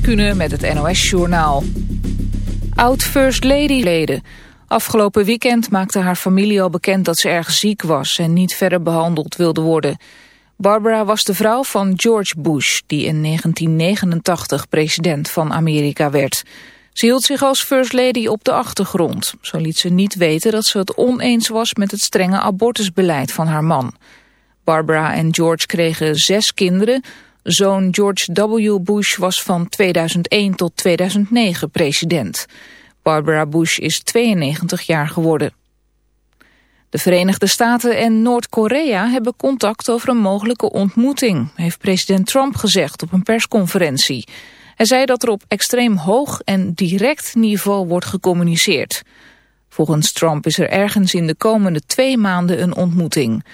Kunnen met het NOS-journaal. Oud-First Lady-leden. Afgelopen weekend maakte haar familie al bekend dat ze erg ziek was... en niet verder behandeld wilde worden. Barbara was de vrouw van George Bush... die in 1989 president van Amerika werd. Ze hield zich als First Lady op de achtergrond. Zo liet ze niet weten dat ze het oneens was... met het strenge abortusbeleid van haar man. Barbara en George kregen zes kinderen... Zoon George W. Bush was van 2001 tot 2009 president. Barbara Bush is 92 jaar geworden. De Verenigde Staten en Noord-Korea hebben contact over een mogelijke ontmoeting, heeft president Trump gezegd op een persconferentie. Hij zei dat er op extreem hoog en direct niveau wordt gecommuniceerd. Volgens Trump is er ergens in de komende twee maanden een ontmoeting.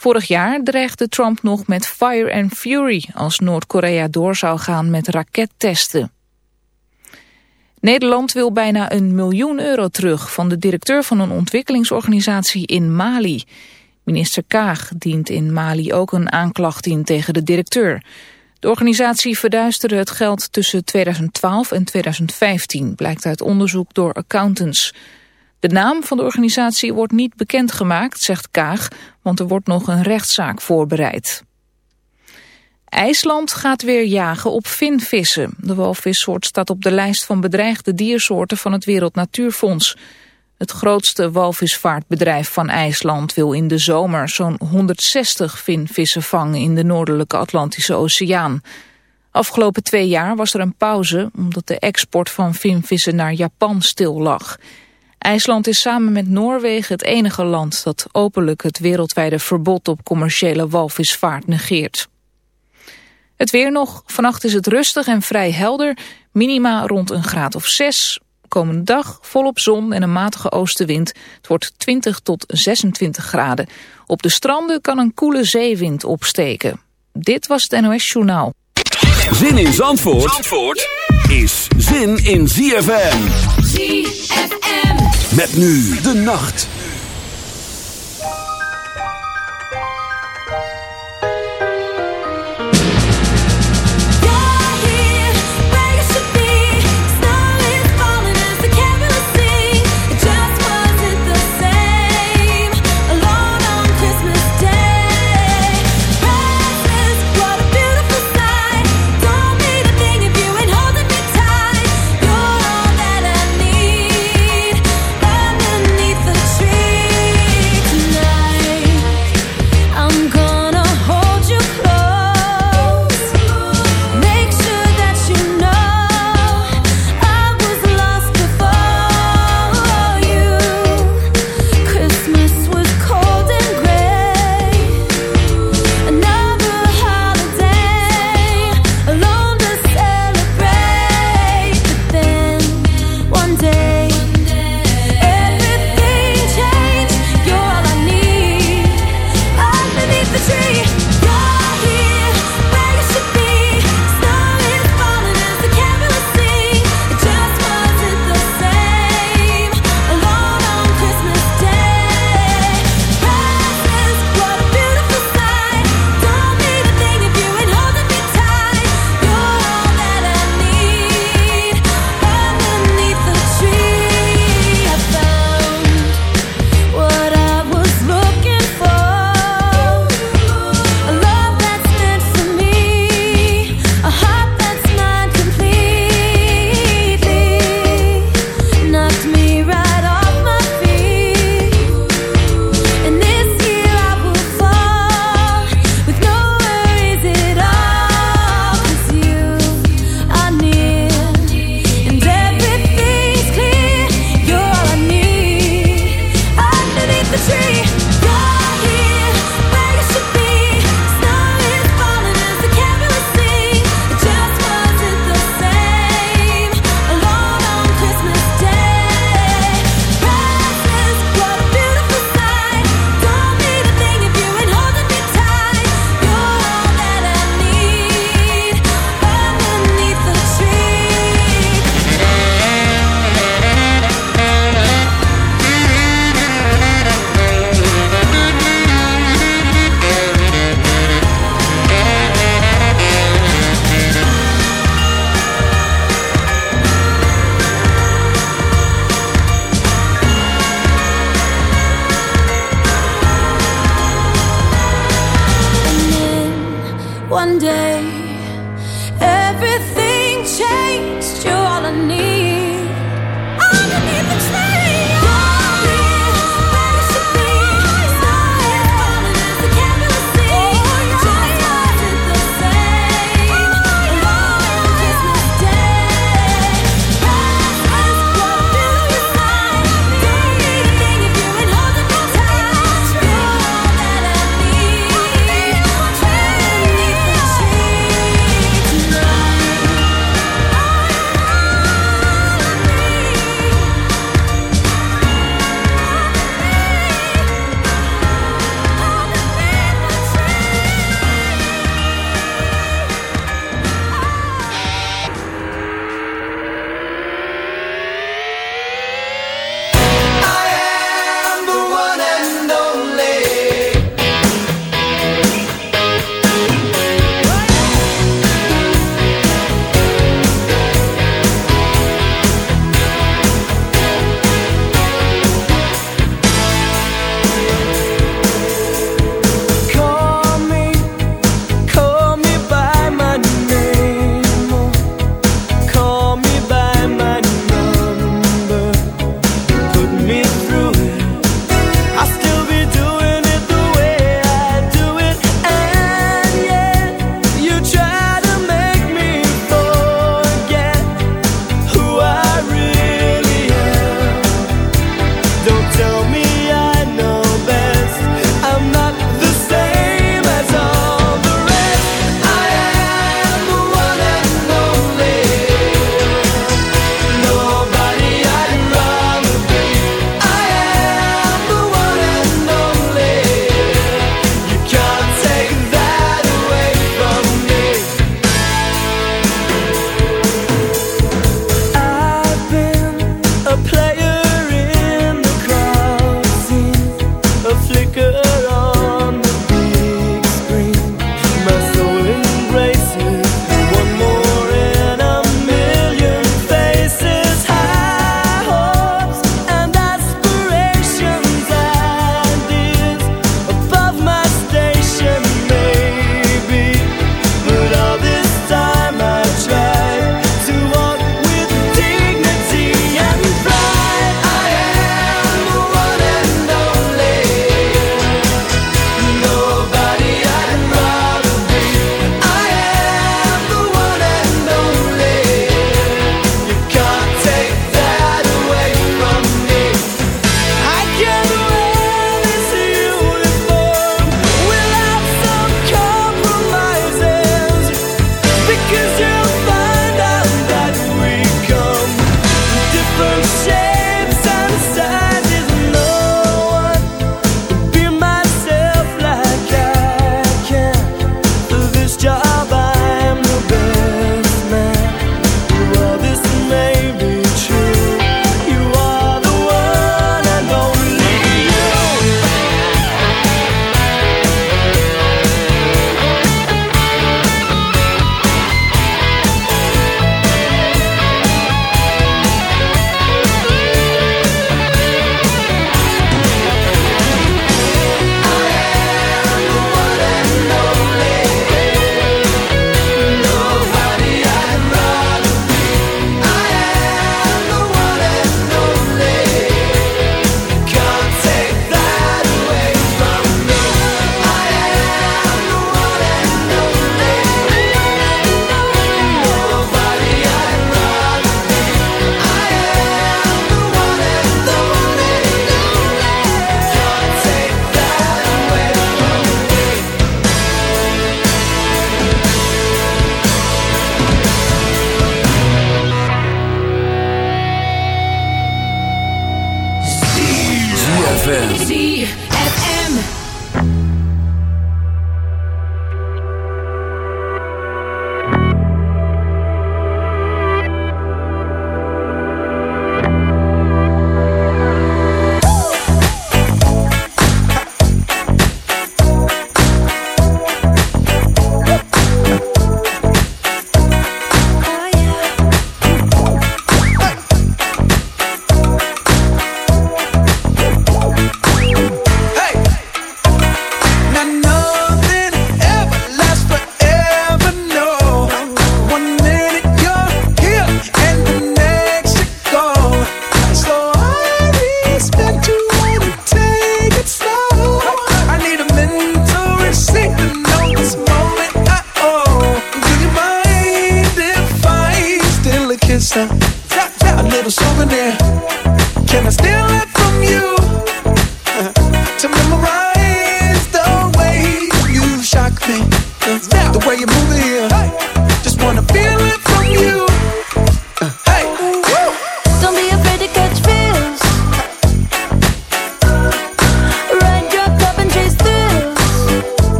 Vorig jaar dreigde Trump nog met fire and fury als Noord-Korea door zou gaan met rakettesten. Nederland wil bijna een miljoen euro terug van de directeur van een ontwikkelingsorganisatie in Mali. Minister Kaag dient in Mali ook een aanklacht in tegen de directeur. De organisatie verduisterde het geld tussen 2012 en 2015, blijkt uit onderzoek door accountants. De naam van de organisatie wordt niet bekendgemaakt, zegt Kaag, want er wordt nog een rechtszaak voorbereid. IJsland gaat weer jagen op vinvissen. De walvissoort staat op de lijst van bedreigde diersoorten van het Wereld Natuurfonds. Het grootste walvisvaartbedrijf van IJsland wil in de zomer zo'n 160 vinvissen vangen in de noordelijke Atlantische Oceaan. Afgelopen twee jaar was er een pauze omdat de export van vinvissen naar Japan stil lag. IJsland is samen met Noorwegen het enige land dat openlijk het wereldwijde verbod op commerciële walvisvaart negeert. Het weer nog. Vannacht is het rustig en vrij helder. Minima rond een graad of 6. Komende dag volop zon en een matige oostenwind. Het wordt 20 tot 26 graden. Op de stranden kan een koele zeewind opsteken. Dit was het NOS Journaal. Zin in Zandvoort, Zandvoort is zin in ZFM. ZFM. Met nu de nacht.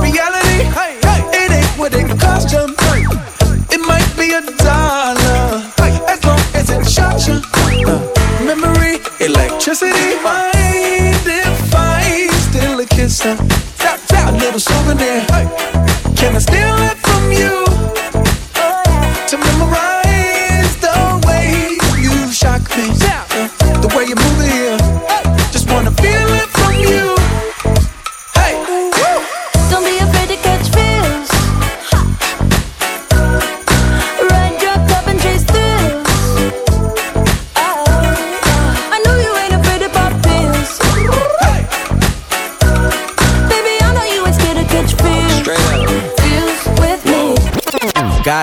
Reality, it ain't what it cost you. It might be a dollar, as long as it shot you. Memory, electricity, mind a kiss? A little souvenir. Can I steal it?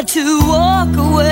to walk away.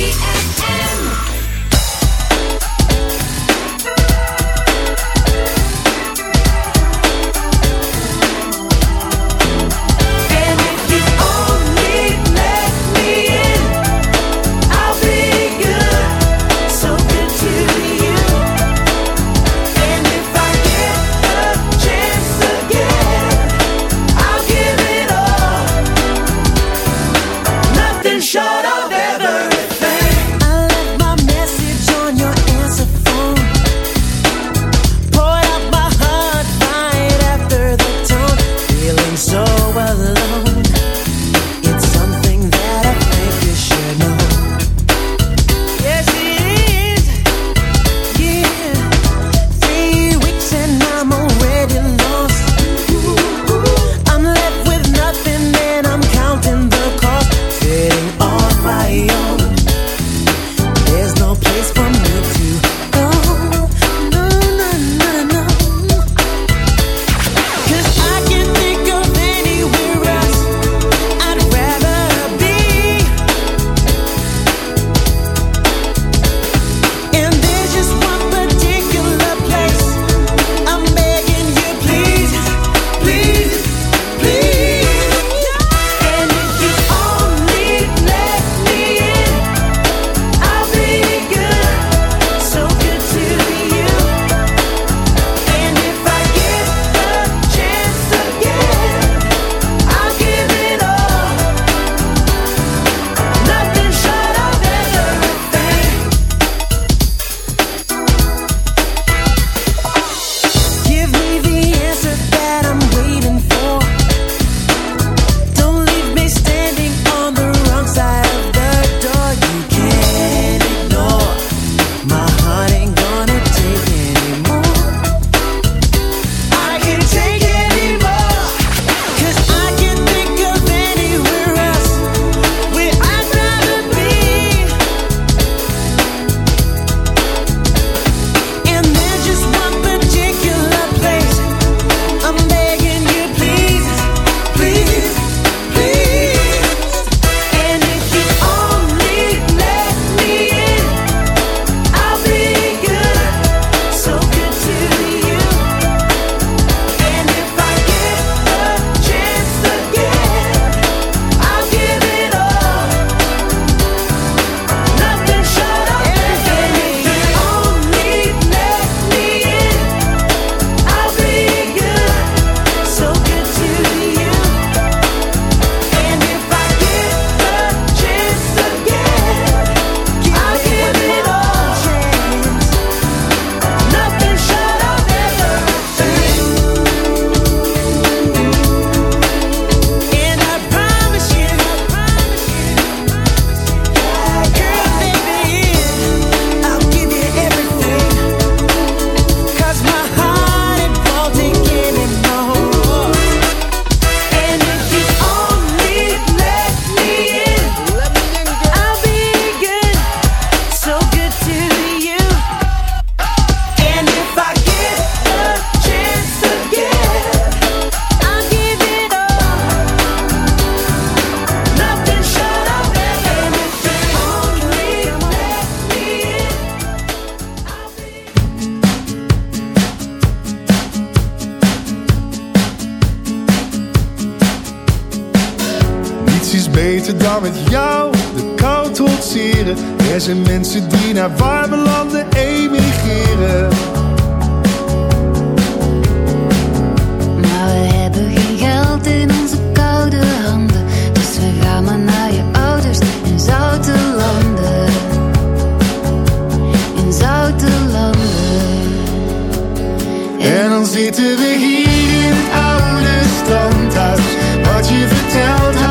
En dan zitten we hier in het oude standhuis. Wat je vertelt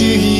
see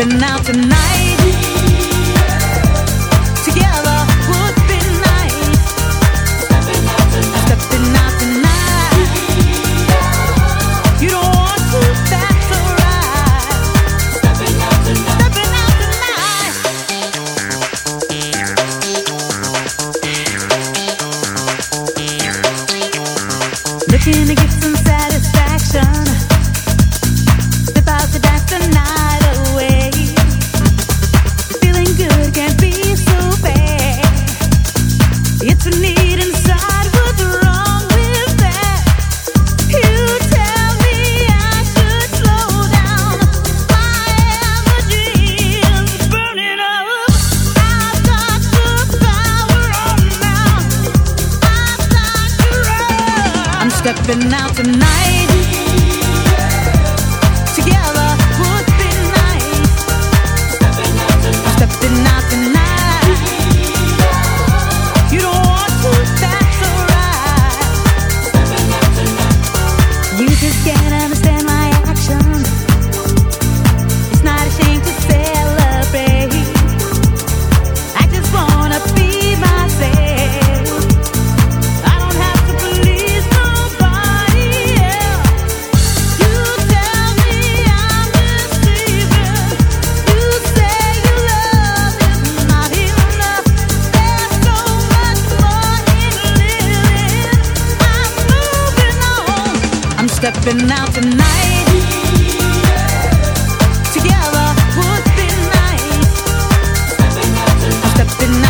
stepping out tonight. Together would be nice. Stepping out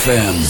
ZFM.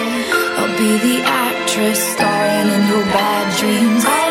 Be the actress starring in your bad dreams. I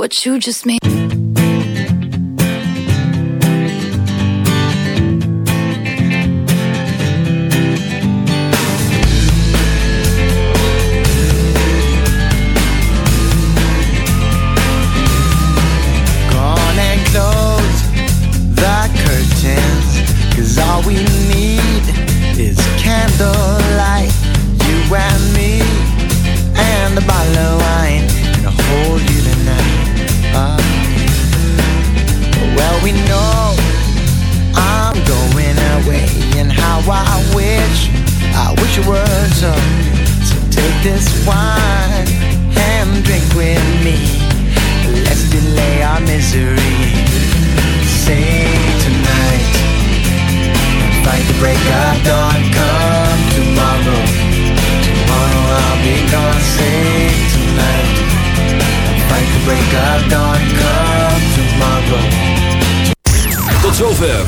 What you just made.